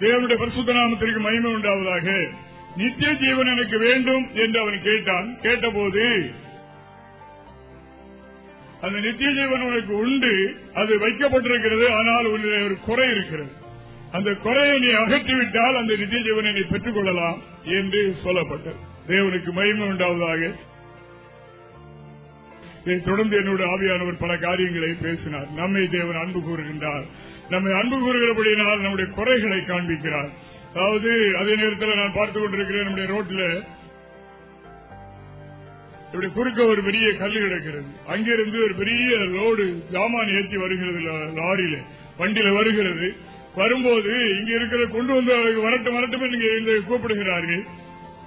தேவனுடைய பரிசுத்த நாமத்திற்கு மகிமை உண்டாவதாக. நித்திய ஜீவன் எனக்கு வேண்டும் என்று அவன் கேட்டான். கேட்டபோது அந்த நித்திய ஜீவன் உனக்கு உண்டு அது வைக்கப்பட்டிருக்கிறது ஆனால் உன்னுடைய ஒரு குறை இருக்கிறது. அந்த குறையை நீ அகற்றிவிட்டால் அந்த நித்திய ஜீவனை நீ பெற்றுக் கொள்ளலாம் என்று சொல்லப்பட்டது. தேவனுக்கு மகிமை உண்டாவதாக. இதைத் தொடர்ந்து என்னோட ஆவியானவர் பல காரியங்களை பேசினார். நம்மை தேவன் அன்பு கூறுகின்றார். நம்மை அன்பு கூறுகிறபடியினால் நம்முடைய குறைகளை காண்பிக்கிறார். அதாவது அதே நேரத்தில் நான் பார்த்துக் கொண்டிருக்கிறேன் நம்முடைய ரோட்ல இப்படி குறுக்க ஒரு பெரிய கல் கிடக்கிறது. அங்கிருந்து ஒரு பெரிய லோடு ஜாமான் ஏற்றி வருகிறது லாரியில வண்டியில வருகிறது. வரும்போது இங்க இருக்கிற கொண்டு வந்து அவருக்கு வரட்டும் வரட்டும் கூப்பிடுகிறார்கள்.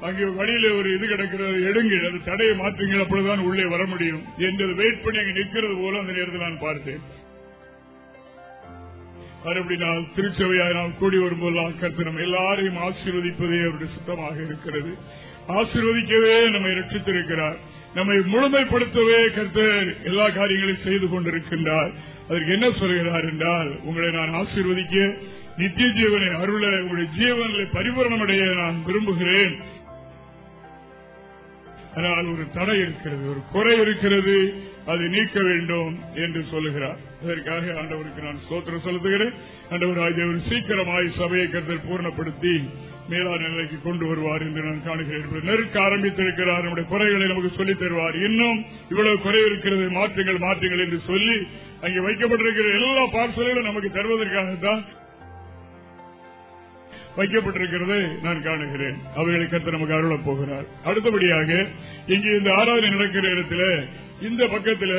அங்கே வழியில ஒரு இது கிடக்கிறது எடுங்கள் அது தடையை மாற்றுங்கள் அப்பொழுதுதான் உள்ளே வர முடியும். என்று வெயிட் பண்ணி அங்கே நிற்கிறது போல அந்த நேரத்தில் நான் பார்த்தேன். மறுபடியும் திருச்சபையாய் நாம் கூடி வரும்போதெல்லாம் கருத்து நம்ம எல்லாரையும் ஆசீர்வதிப்பதே அவருடைய சுத்தமாக இருக்கிறது. ஆசீர்வதிக்கவே நம்மை ரட்சித்திருக்கிறார். நம்மை முழுமைப்படுத்தவே கர்த்தர் எல்லா காரியங்களையும் செய்து கொண்டிருக்கின்றார். அதற்கு என்ன சொல்கிறார் என்றால் உங்களை நான் ஆசீர்வதிக்க நித்திய ஜீவனை அருள உங்களுடைய ஜீவனில் பரிபூரணமடைய நான் விரும்புகிறேன். ஆனால் ஒரு தடை இருக்கிறது ஒரு குறை இருக்கிறது. அதை நீக்க வேண்டும் என்று சொல்லுகிறார். அதற்காக ஆண்டவருக்கு நான் சோத்திரம் செலுத்துகிறேன். ஆண்டவர் ஆகியவர் சீக்கிரமாய் சபையை கருத்தில் பூர்ணப்படுத்தி மேலான நிலைக்கு கொண்டு வருவார் என்று நான் காணுகிறேன் நெருக்க ஆரம்பித்திருக்கிறார். நம்முடைய குறைகளை நமக்கு சொல்லித் தருவார். இன்னும் இவ்வளவு குறை இருக்கிறது மாற்றுங்கள் மாற்றுங்கள் என்று சொல்லி அங்கே வைக்கப்பட்டிருக்கிற எல்லா பார்சல்களும் நமக்கு தருவதற்காகத்தான் வைக்கப்பட்டிருக்கிறதை நான் காணுகிறேன். அவைகளை கருத்து நமக்கு அருளப் போகிறார். அடுத்தபடியாக இங்கே இந்த ஆராதனை நடக்கிற இடத்துல இந்த பக்கத்துல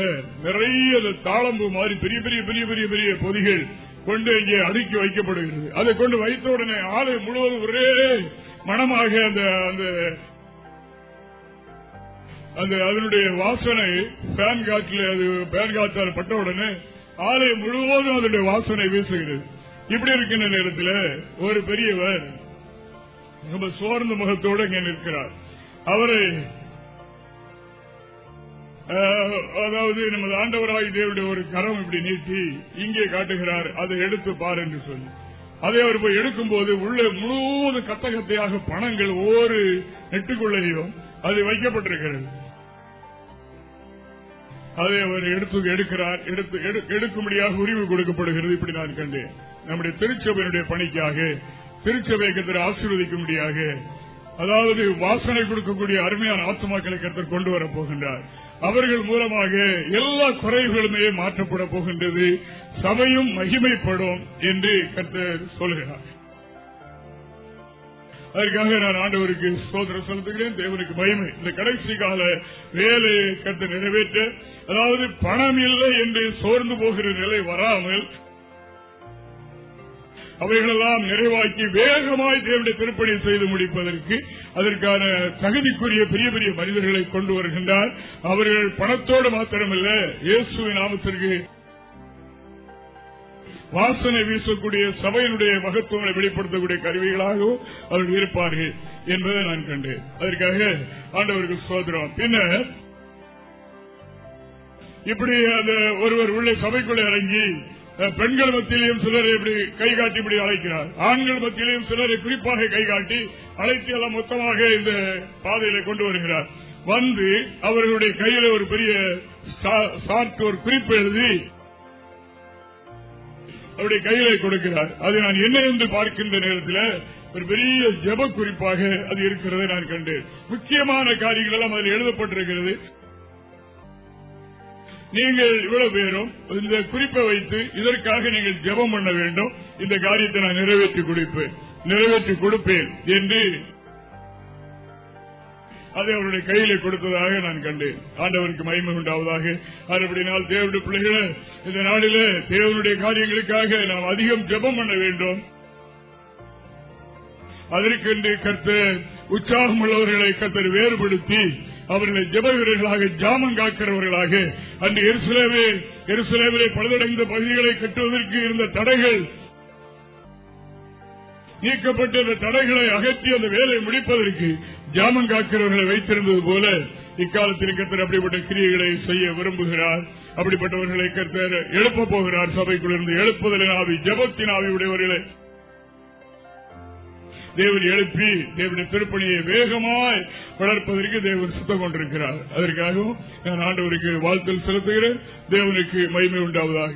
நிறைய அந்த தாளம்பு மாதிரி பெரிய பெரிய பெரிய பெரிய பெரிய பொதிகள் கொண்டு இங்கே அடுக்கி வைக்கப்படுகிறது. அதை கொண்டு வைத்த உடனே ஆலை முழுவதும் ஒரே மனமாக அந்த அந்த அந்த அதனுடைய வாசனை பேன் காற்றில் அது பேன் காற்றால் பட்ட உடனே ஆலயம் முழுவதும் அதனுடைய வாசனை வீசுகிறது. இப்படி இருக்கின்ற நேரத்தில் ஒரு பெரியவர் ரொம்ப சோர்ந்த முகத்தோடு இங்கே நிற்கிறார். அவரை அதாவது நமது ஆண்டவராய் தேவனுடைய ஒரு கரம் இப்படி நீட்டி இங்கே காட்டுகிறார். அதை எடுத்து பார் என்று சொல்லி. அதை அவர் போய் எடுக்கும் போது உள்ளே முழுவதும் கத்த பணங்கள் ஒவ்வொரு நெட்டுக்குள்ளையும் அது வைக்கப்பட்டிருக்கிறது. அதை அவர் எடுத்து எடுக்கிறார். எடுத்து எடு- எடுக்கும்படியாக உரிமை கொடுக்கப்படுகிறது. இப்படி நான் கண்டேன். நம்முடைய திருச்சபையினுடைய பணிக்காக திருச்சபை கத்தர் ஆசீர்வதிக்கும்படியாக அதாவது வாசனை கொடுக்கக்கூடிய அருமையான ஆத்மாக்களை கருத்து கொண்டு வரப் போகின்றார். அவர்கள் மூலமாக எல்லா குறைகளுமே மாற்றப்பட போகின்றது. சபையும் மகிமைப்படும் என்று கத்தர் சொல்கிறார். அதற்காக நான் ஆண்டவருக்கு சோதனை செலுத்துகிறேன். தேவனுக்கு மகிமை. இந்த கடைசி கால வேலையை கத்து நிறைவேற்ற அதாவது பணம் இல்லை என்று சோர்ந்து போகிற நிலை வராமல் அவைகளெல்லாம் நிறைவாக்கி வேகமாய் தேவனுடைய திருப்பணி செய்து முடிப்பதற்கு அதற்கான தகுதிக்குரிய பெரிய பெரிய மனிதர்களை கொண்டு வருகின்றார். அவர்கள் பணத்தோடு மாத்திரமல்ல இயேசுவின் நாமத்திற்கு வாசனை வீசக்கூடிய சபையினுடைய மகத்துவங்களை வெளிப்படுத்தக்கூடிய கருவிகளாகவும் அவர்கள் இருப்பார்கள் என்பதை நான் கண்டேன். அதற்காக ஆண்டவருக்கு சோதரம் பின்னர் இப்படி அந்த ஒருவர் உள்ள சபைக்குள்ளே இறங்கி அஹ், பெண்கள் மத்தியிலையும் சிலரை இப்படி கைகாட்டி இப்படி அழைக்கிறார். ஆண்கள் மத்தியிலையும் சிலரை குறிப்பாக கைகாட்டி அழைத்து எல்லாம் மொத்தமாக இந்த பாதையில கொண்டு வருகிறார். வந்து அவர்களுடைய கையில ஒரு பெரிய சார்ட் ஒரு குறிப்பு எழுதி அவருடைய கையில கொடுக்கிறார். அது நான் என்ன என்று பார்க்கின்ற நேரத்தில் ஒரு பெரிய ஜெப குறிப்பாக அது இருக்கிறதை நான் கண்டேன். முக்கியமான காரியங்கள் எல்லாம் அதில் எழுதப்பட்டிருக்கிறது. நீங்கள் இவ்வளவு பேரும் இந்த குறிப்பை வைத்து இதற்காக நீங்கள் ஜெபம் பண்ண வேண்டும். இந்த காரியத்தை நான் நிறைவேற்றி கொடுப்பேன். நிறைவேற்றி கொடுப்பேன் என்று அதை அவருடைய கையிலே கொடுத்ததாக நான் கண்டேன். ஆண்டவனுக்கு மகிமை உண்டாவதாக. அதுபடினால் தேவனுடைய பிள்ளைகளை இந்த நாளில தேவனுடைய காரியங்களுக்காக நாம் அதிகம் ஜெபம் பண்ண வேண்டும். அதற்கென்று கர்த்தர் உற்சாகம் உள்ளவர்களை கர்த்தர் வேறுபடுத்தி அவர்களை ஜெப வீரர்களாக ஜாமம் காக்கிறவர்களாக அன்று எருசலேமே எருசலேமிலே பழுதடைந்த பகுதிகளை கட்டுவதற்கு இருந்த தடைகள் நீக்கப்பட்ட அந்த தடைகளை அகற்றி அந்த வேலையை முடிப்பதற்கு ஜாமன் காக்கிறவர்களை வைத்திருந்தது போல இக்காலத்தில் கத்தர் அப்படிப்பட்ட கிரியைகளை செய்ய விரும்புகிறார். அப்படிப்பட்டவர்களை கத்தர் எழுப்ப போகிறார். சபைக்குள்ளிருந்து எழுப்புதலின் ஆவி ஜபத்தின் ஆவி உடையவர்களை தேவன் எழுப்பி தேவனுடைய திருப்பணியை வேகமாய் வளர்ப்பதற்கு தேவன் சுத்தம் கொண்டிருக்கிறார். அதற்காகவும் நான் ஆண்டவருக்கு வாழ்த்தல் செலுத்துகிறேன். தேவனுக்கு மகிமை உண்டாவதாக.